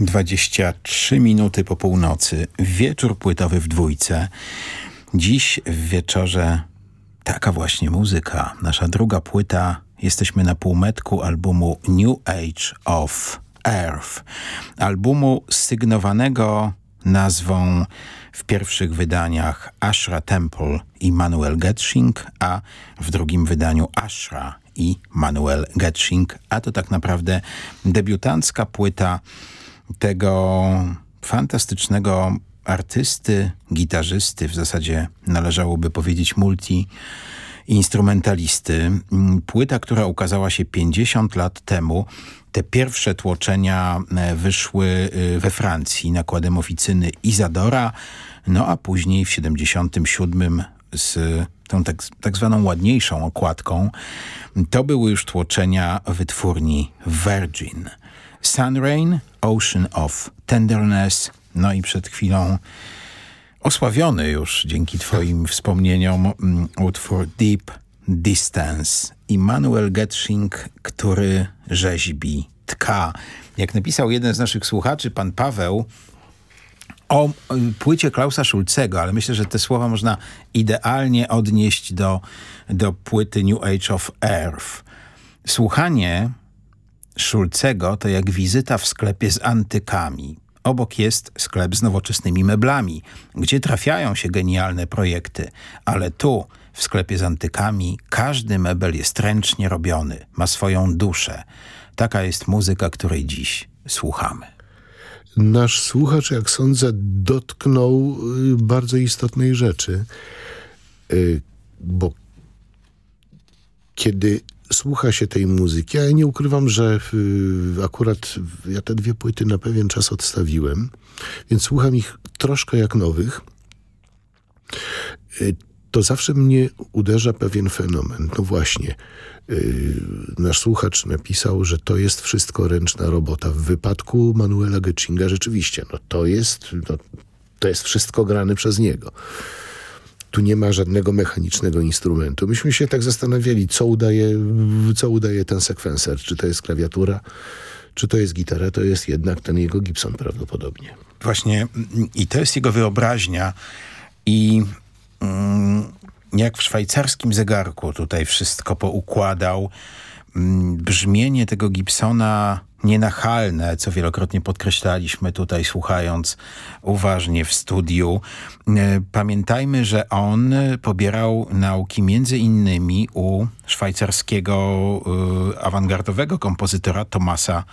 23 minuty po północy. Wieczór płytowy w dwójce. Dziś w wieczorze taka właśnie muzyka. Nasza druga płyta. Jesteśmy na półmetku albumu New Age of Earth. Albumu sygnowanego nazwą w pierwszych wydaniach Ashra Temple i Manuel Getsching, a w drugim wydaniu Ashra i Manuel Getsching, a to tak naprawdę debiutancka płyta tego fantastycznego artysty, gitarzysty, w zasadzie należałoby powiedzieć multi instrumentalisty. Płyta, która ukazała się 50 lat temu. Te pierwsze tłoczenia e, wyszły e, we Francji nakładem oficyny Izadora, no a później w 77 z tą tak, tak zwaną ładniejszą okładką. To były już tłoczenia wytwórni Virgin. Sunrain, Ocean of Tenderness, no i przed chwilą osławiony już dzięki twoim wspomnieniom mm, utwór Deep Distance. Immanuel Getsching, który rzeźbi, tka. Jak napisał jeden z naszych słuchaczy, pan Paweł, o y, płycie Klausa Schulzego, ale myślę, że te słowa można idealnie odnieść do, do płyty New Age of Earth. Słuchanie Schulzego to jak wizyta w sklepie z antykami. Obok jest sklep z nowoczesnymi meblami, gdzie trafiają się genialne projekty, ale tu, w sklepie z antykami, każdy mebel jest ręcznie robiony, ma swoją duszę. Taka jest muzyka, której dziś słuchamy. Nasz słuchacz, jak sądzę, dotknął y, bardzo istotnej rzeczy, y, bo kiedy słucha się tej muzyki. Ja nie ukrywam, że y, akurat ja te dwie płyty na pewien czas odstawiłem, więc słucham ich troszkę jak nowych. Y, to zawsze mnie uderza pewien fenomen. No właśnie, y, nasz słuchacz napisał, że to jest wszystko ręczna robota. W wypadku Manuela Getchinga rzeczywiście, no to jest, no, to jest wszystko grane przez niego tu nie ma żadnego mechanicznego instrumentu. Myśmy się tak zastanawiali, co udaje, co udaje ten sekwenser. Czy to jest klawiatura, czy to jest gitara, to jest jednak ten jego Gibson prawdopodobnie. Właśnie i to jest jego wyobraźnia i mm, jak w szwajcarskim zegarku tutaj wszystko poukładał. Mm, brzmienie tego Gibsona nienachalne, co wielokrotnie podkreślaliśmy tutaj słuchając uważnie w studiu. E, pamiętajmy, że on pobierał nauki między innymi u szwajcarskiego y, awangardowego kompozytora Tomasa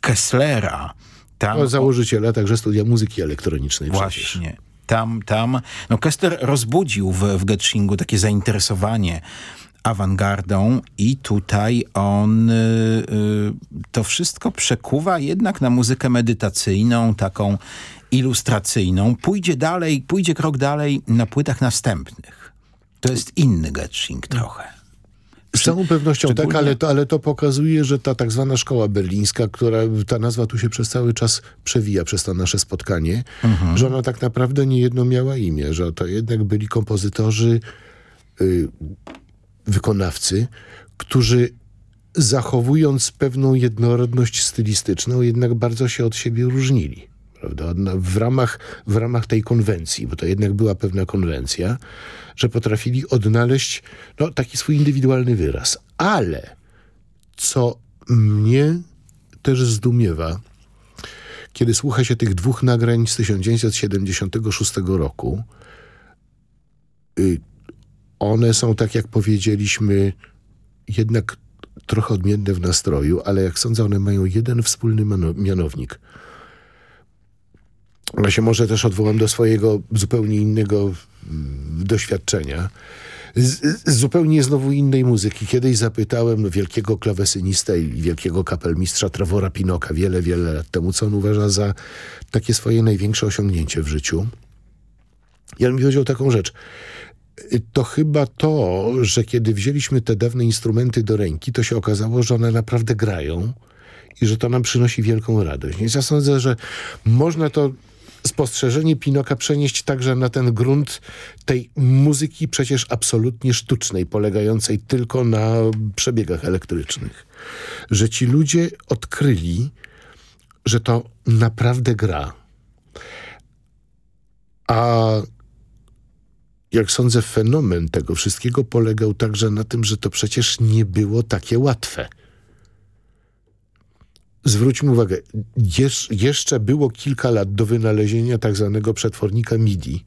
Kesslera. Tam, założyciela także studia muzyki elektronicznej. Właśnie. Przecież. Tam, tam. No Kessler rozbudził w, w Getschingu takie zainteresowanie awangardą i tutaj on y, y, to wszystko przekuwa jednak na muzykę medytacyjną, taką ilustracyjną. Pójdzie dalej, pójdzie krok dalej na płytach następnych. To jest inny Getsching trochę. Z całą pewnością Szczególnie... tak, ale to, ale to pokazuje, że ta tak zwana szkoła berlińska, która ta nazwa tu się przez cały czas przewija przez to nasze spotkanie, mhm. że ona tak naprawdę nie jedno miała imię, że to jednak byli kompozytorzy y, wykonawcy, którzy zachowując pewną jednorodność stylistyczną, jednak bardzo się od siebie różnili. Prawda? W, ramach, w ramach tej konwencji, bo to jednak była pewna konwencja, że potrafili odnaleźć no, taki swój indywidualny wyraz. Ale co mnie też zdumiewa, kiedy słucha się tych dwóch nagrań z 1976 roku, y, one są, tak jak powiedzieliśmy, jednak trochę odmienne w nastroju, ale jak sądzę, one mają jeden wspólny mianownik. Ja się może też odwołam do swojego zupełnie innego mm, doświadczenia. Z, z, zupełnie znowu innej muzyki. Kiedyś zapytałem wielkiego klawesynista i wielkiego kapelmistrza Trevora Pinoka wiele, wiele lat temu, co on uważa za takie swoje największe osiągnięcie w życiu. I on mi powiedział taką rzecz to chyba to, że kiedy wzięliśmy te dawne instrumenty do ręki, to się okazało, że one naprawdę grają i że to nam przynosi wielką radość. Więc ja sądzę, że można to spostrzeżenie Pinoka przenieść także na ten grunt tej muzyki przecież absolutnie sztucznej, polegającej tylko na przebiegach elektrycznych. Że ci ludzie odkryli, że to naprawdę gra. A jak sądzę, fenomen tego wszystkiego polegał także na tym, że to przecież nie było takie łatwe. Zwróćmy uwagę, jeszcze było kilka lat do wynalezienia tak zwanego przetwornika MIDI,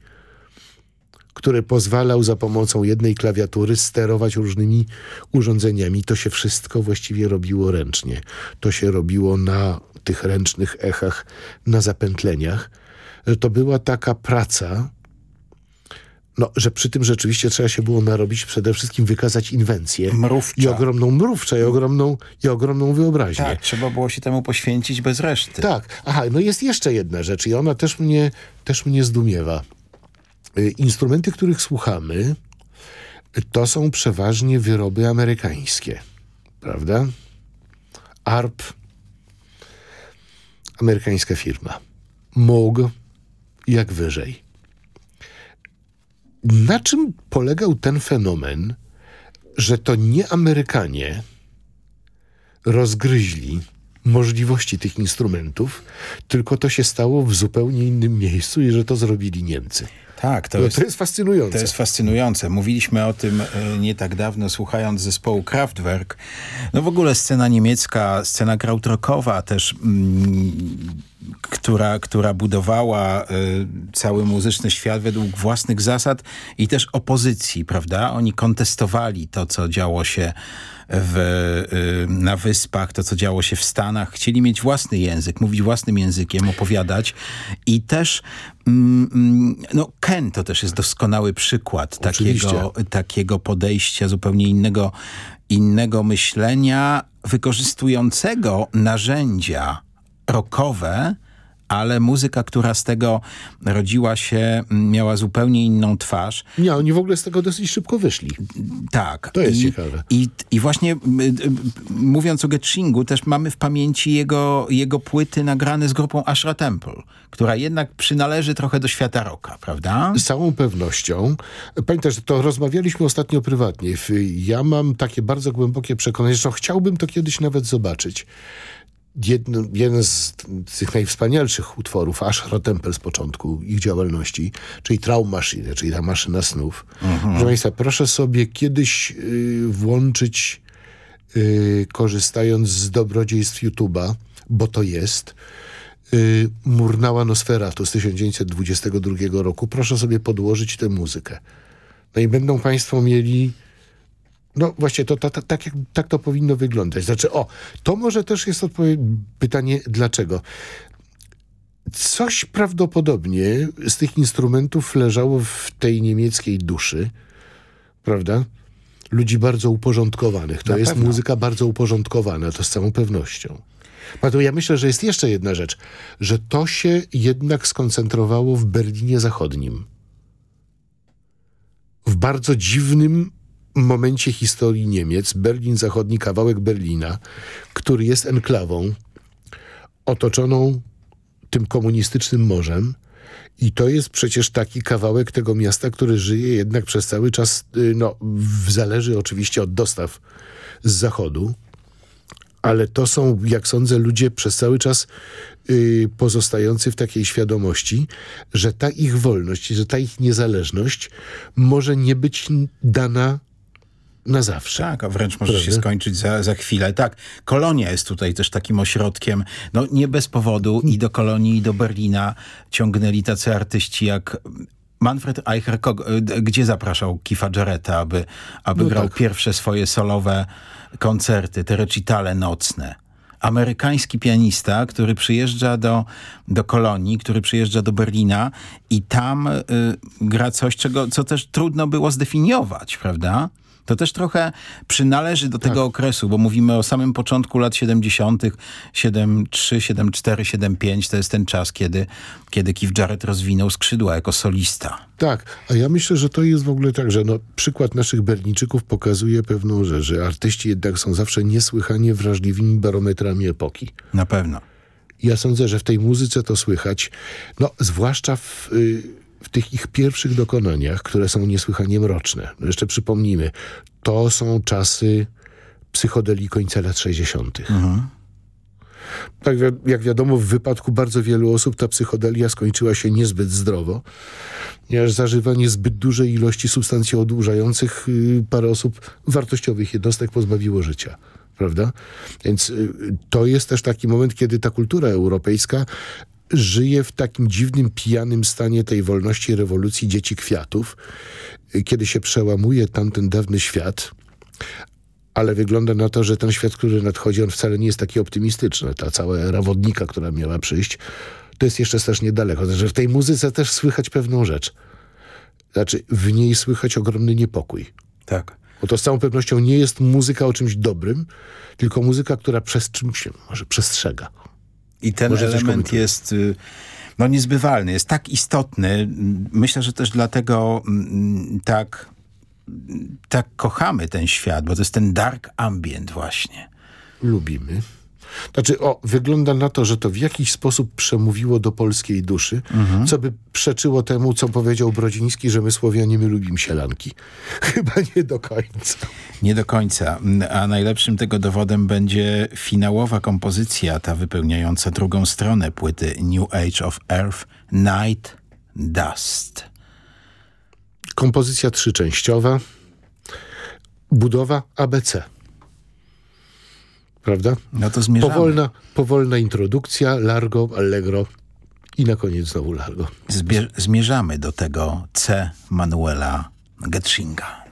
który pozwalał za pomocą jednej klawiatury sterować różnymi urządzeniami. To się wszystko właściwie robiło ręcznie. To się robiło na tych ręcznych echach, na zapętleniach. To była taka praca, no, że przy tym rzeczywiście trzeba się było narobić, przede wszystkim wykazać inwencję. Mrówcza. I ogromną mrówczę, i ogromną, i ogromną wyobraźnię. Tak, trzeba było się temu poświęcić bez reszty. Tak. Aha, no jest jeszcze jedna rzecz i ona też mnie, też mnie zdumiewa. Y, instrumenty, których słuchamy, to są przeważnie wyroby amerykańskie. Prawda? ARP, amerykańska firma. Moog, jak wyżej. Na czym polegał ten fenomen, że to nie Amerykanie rozgryźli możliwości tych instrumentów, tylko to się stało w zupełnie innym miejscu i że to zrobili Niemcy. Tak, to, no, jest, to jest fascynujące. To jest fascynujące. Mówiliśmy o tym e, nie tak dawno, słuchając zespołu Kraftwerk. No w ogóle scena niemiecka, scena krautrockowa też, mm, która, która budowała y, cały muzyczny świat według własnych zasad i też opozycji, prawda? Oni kontestowali to, co działo się w, y, na wyspach, to co działo się w Stanach. Chcieli mieć własny język, mówić własnym językiem, opowiadać i też mm, mm no Ken to też jest doskonały przykład takiego, takiego podejścia zupełnie innego, innego myślenia, wykorzystującego narzędzia rockowe, ale muzyka, która z tego rodziła się, miała zupełnie inną twarz. Nie, oni w ogóle z tego dosyć szybko wyszli. Tak. To jest I, ciekawe. I, I właśnie mówiąc o Getchingu, też mamy w pamięci jego, jego płyty nagrane z grupą Ashra Temple, która jednak przynależy trochę do świata rocka, prawda? Z całą pewnością. Pamiętasz, to rozmawialiśmy ostatnio prywatnie. Ja mam takie bardzo głębokie przekonanie, że chciałbym to kiedyś nawet zobaczyć jedno, jeden z tych najwspanialszych utworów Ashra Temple z początku ich działalności, czyli Traum Machine, czyli ta maszyna snów. Mhm. Proszę Państwa, proszę sobie kiedyś y, włączyć, y, korzystając z dobrodziejstw YouTube'a, bo to jest, y, Murnała Nosferatu z 1922 roku. Proszę sobie podłożyć tę muzykę. No i będą Państwo mieli no właśnie, to, to, to, tak, jak, tak to powinno wyglądać. Znaczy, o, to może też jest pytanie, dlaczego. Coś prawdopodobnie z tych instrumentów leżało w tej niemieckiej duszy, prawda? Ludzi bardzo uporządkowanych. To Na jest pewno. muzyka bardzo uporządkowana, to z całą pewnością. Pato, ja myślę, że jest jeszcze jedna rzecz, że to się jednak skoncentrowało w Berlinie Zachodnim. W bardzo dziwnym momencie historii Niemiec, Berlin Zachodni, kawałek Berlina, który jest enklawą otoczoną tym komunistycznym morzem, i to jest przecież taki kawałek tego miasta, który żyje jednak przez cały czas, y, no, zależy oczywiście od dostaw z zachodu, ale to są, jak sądzę, ludzie przez cały czas y, pozostający w takiej świadomości, że ta ich wolność, że ta ich niezależność może nie być dana na zawsze. Tak, a wręcz może Prawda? się skończyć za, za chwilę. Tak, Kolonia jest tutaj też takim ośrodkiem, no nie bez powodu i do Kolonii, i do Berlina ciągnęli tacy artyści jak Manfred Eicher, gdzie zapraszał Kifa Jarretta, aby, aby no grał tak. pierwsze swoje solowe koncerty, te recitale nocne amerykański pianista, który przyjeżdża do, do Kolonii, który przyjeżdża do Berlina i tam y, gra coś, czego, co też trudno było zdefiniować, prawda? To też trochę przynależy do tego tak. okresu, bo mówimy o samym początku lat 70., 73, 74, 75. To jest ten czas, kiedy, kiedy Keith Jarrett rozwinął skrzydła jako solista. Tak, a ja myślę, że to jest w ogóle tak, że no, przykład naszych Berlińczyków pokazuje pewną rzecz, że artyści jednak są zawsze niesłychanie wrażliwymi barometrami epoki. Na pewno. Ja sądzę, że w tej muzyce to słychać, no zwłaszcza w... Y w tych ich pierwszych dokonaniach, które są niesłychanie mroczne. Jeszcze przypomnijmy, to są czasy psychodelii końca lat 60. Mhm. Tak jak wiadomo, w wypadku bardzo wielu osób ta psychodelia skończyła się niezbyt zdrowo, ponieważ zażywanie zbyt dużej ilości substancji odurzających y, parę osób wartościowych jednostek pozbawiło życia prawda? Więc y, to jest też taki moment, kiedy ta kultura europejska żyje w takim dziwnym, pijanym stanie tej wolności rewolucji dzieci kwiatów, kiedy się przełamuje tamten dawny świat, ale wygląda na to, że ten świat, który nadchodzi, on wcale nie jest taki optymistyczny. Ta cała era wodnika, która miała przyjść, to jest jeszcze strasznie daleko. Znaczy, w tej muzyce też słychać pewną rzecz. Znaczy, w niej słychać ogromny niepokój. Tak. Bo to z całą pewnością nie jest muzyka o czymś dobrym, tylko muzyka, która przez czymś się może przestrzega. I ten może element jest y, no, niezbywalny, jest tak istotny. Myślę, że też dlatego mm, tak, tak kochamy ten świat, bo to jest ten dark ambient właśnie. Lubimy. Znaczy, o, wygląda na to, że to w jakiś sposób przemówiło do polskiej duszy, mhm. co by przeczyło temu, co powiedział Brodziński, że my Słowianie, my lubimy sielanki. Chyba nie do końca. Nie do końca. A najlepszym tego dowodem będzie finałowa kompozycja, ta wypełniająca drugą stronę płyty New Age of Earth, Night Dust. Kompozycja trzyczęściowa, budowa ABC prawda? No to zmierzamy. Powolna, powolna introdukcja, largo, allegro i na koniec znowu largo. zmierzamy do tego C. Manuela Getschinga.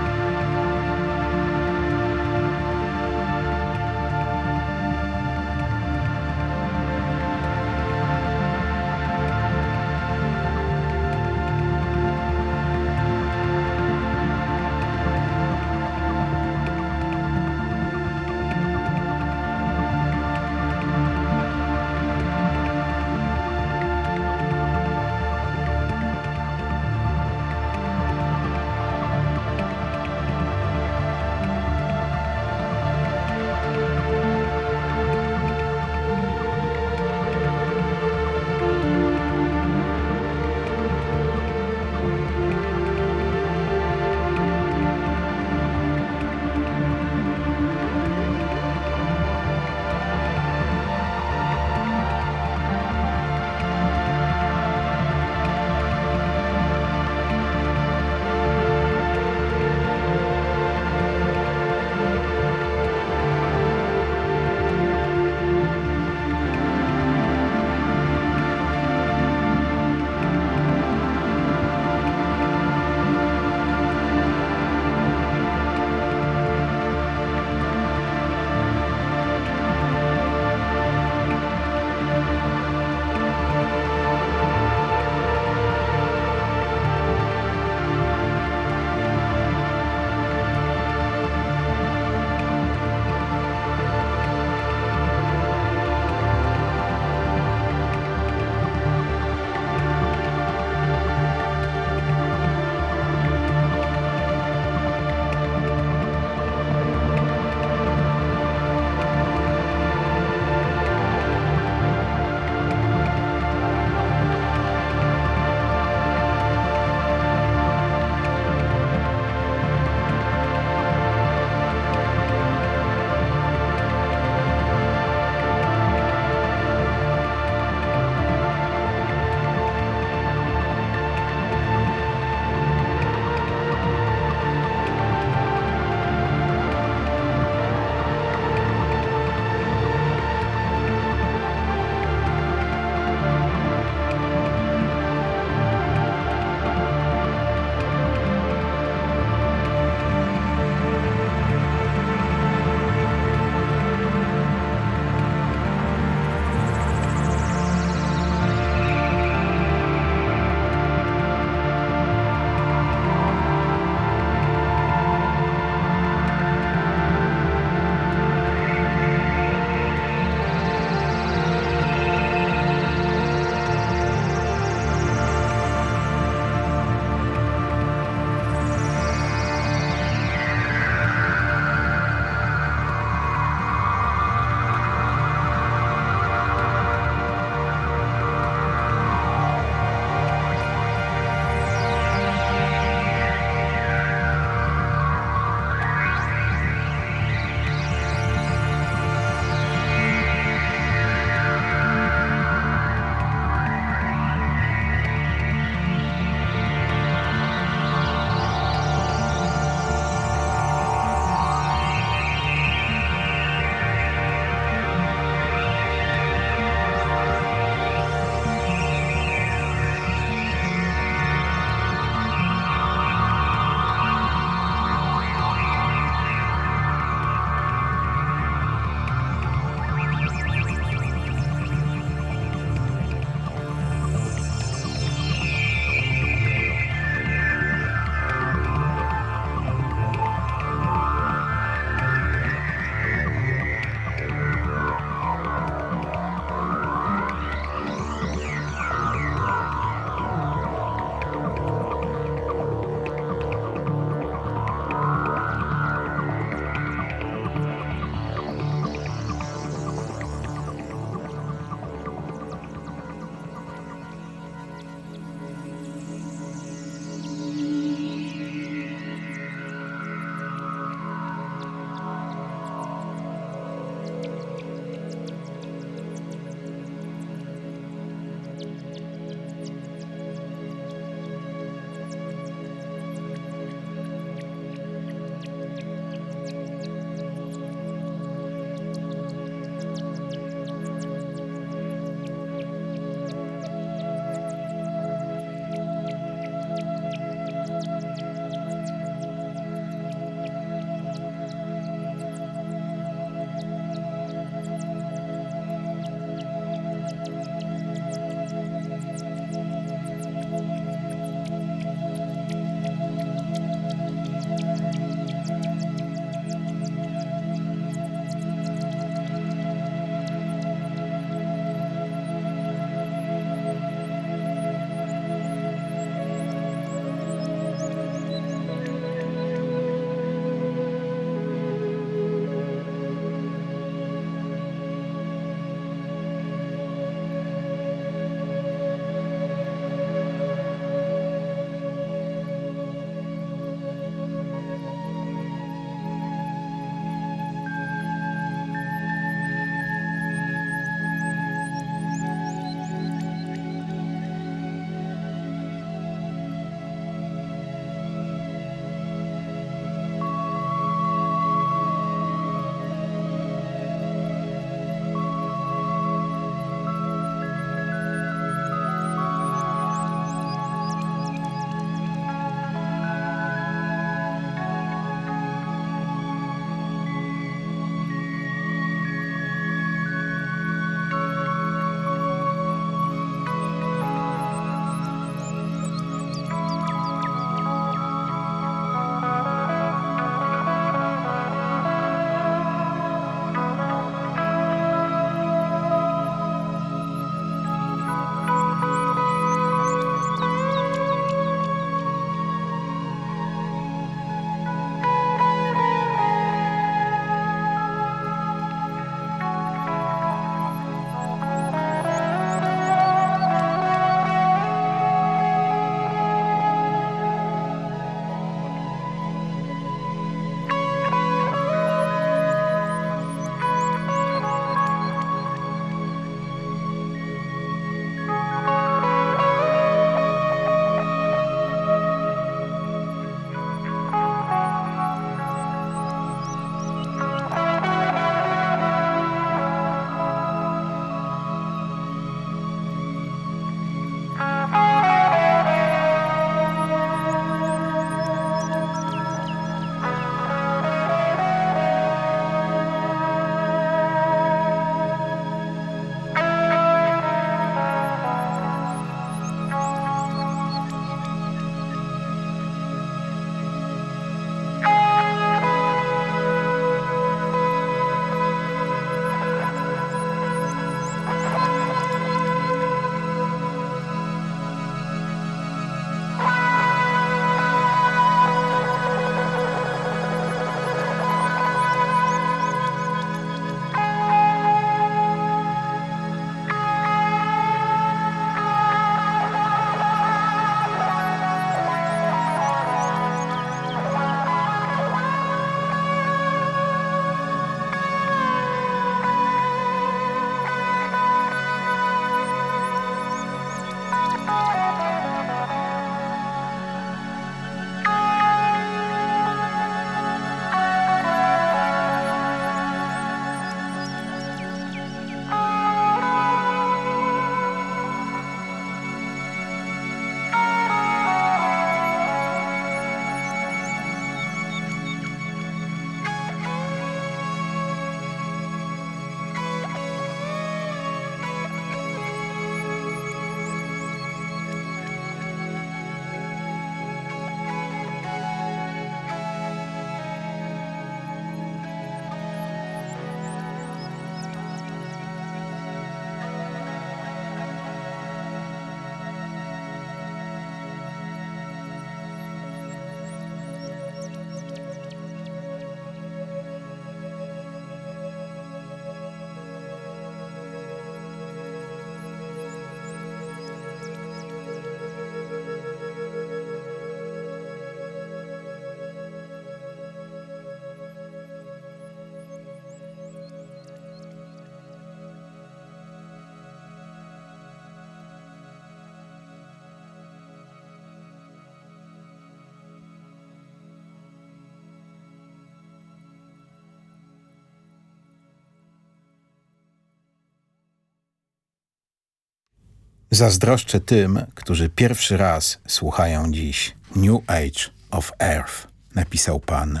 Zazdroszczę tym, którzy pierwszy raz słuchają dziś New Age of Earth, napisał pan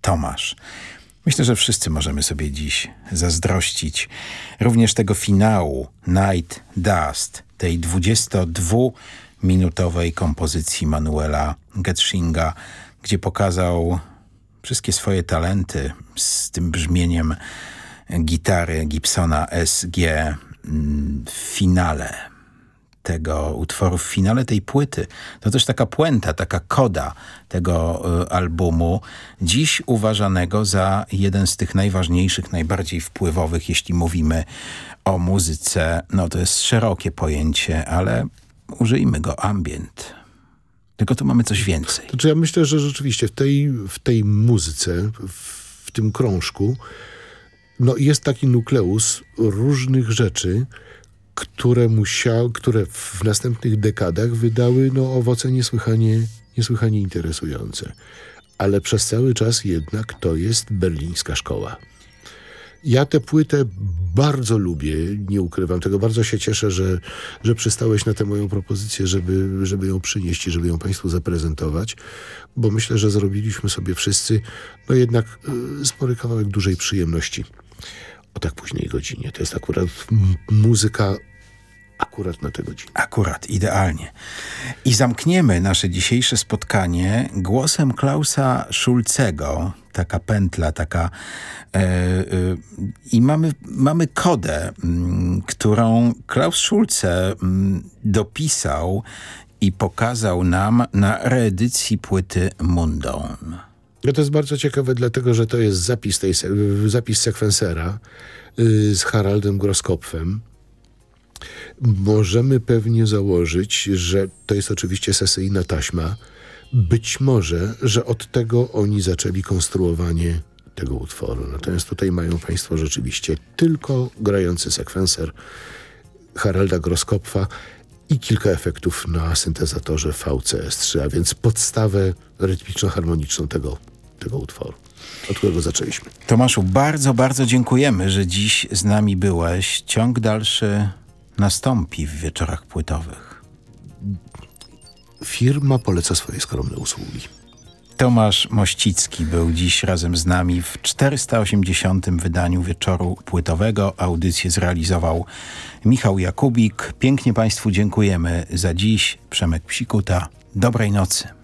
Tomasz. Myślę, że wszyscy możemy sobie dziś zazdrościć również tego finału Night Dust, tej 22-minutowej kompozycji Manuela Getschinga, gdzie pokazał wszystkie swoje talenty z tym brzmieniem gitary Gibsona SG w finale tego utworu, w finale tej płyty. To też taka puenta, taka koda tego y, albumu, dziś uważanego za jeden z tych najważniejszych, najbardziej wpływowych, jeśli mówimy o muzyce. No to jest szerokie pojęcie, ale użyjmy go, ambient. Tylko tu mamy coś więcej. Znaczy ja myślę, że rzeczywiście w tej, w tej muzyce, w, tym krążku, no jest taki nukleus różnych rzeczy, które musiały, które w następnych dekadach wydały no, owoce niesłychanie, niesłychanie interesujące. Ale przez cały czas jednak to jest berlińska szkoła. Ja tę płytę bardzo lubię, nie ukrywam tego. Bardzo się cieszę, że, że przystałeś na tę moją propozycję, żeby, żeby ją przynieść i żeby ją Państwu zaprezentować, bo myślę, że zrobiliśmy sobie wszyscy no jednak y, spory kawałek dużej przyjemności o tak późnej godzinie. To jest akurat muzyka akurat na tę godzinę. Akurat, idealnie. I zamkniemy nasze dzisiejsze spotkanie głosem Klausa Schulzego. Taka pętla, taka... E, e, I mamy, mamy kodę, mm, którą Klaus Schulze mm, dopisał i pokazał nam na reedycji płyty Mundon. No to jest bardzo ciekawe, dlatego że to jest zapis, tej, zapis sekwensera y, z Haraldem Groskopfem. Możemy pewnie założyć, że to jest oczywiście sesyjna taśma. Być może, że od tego oni zaczęli konstruowanie tego utworu. Natomiast tutaj mają Państwo rzeczywiście tylko grający sekwenser Haralda Groskopfa i kilka efektów na syntezatorze VCS3, a więc podstawę rytmiczno-harmoniczną tego, tego utworu, od którego zaczęliśmy. Tomaszu, bardzo, bardzo dziękujemy, że dziś z nami byłeś. Ciąg dalszy nastąpi w wieczorach płytowych. Firma poleca swoje skromne usługi. Tomasz Mościcki był dziś razem z nami w 480. wydaniu wieczoru płytowego. Audycję zrealizował Michał Jakubik. Pięknie Państwu dziękujemy za dziś. Przemek Psikuta. Dobrej nocy.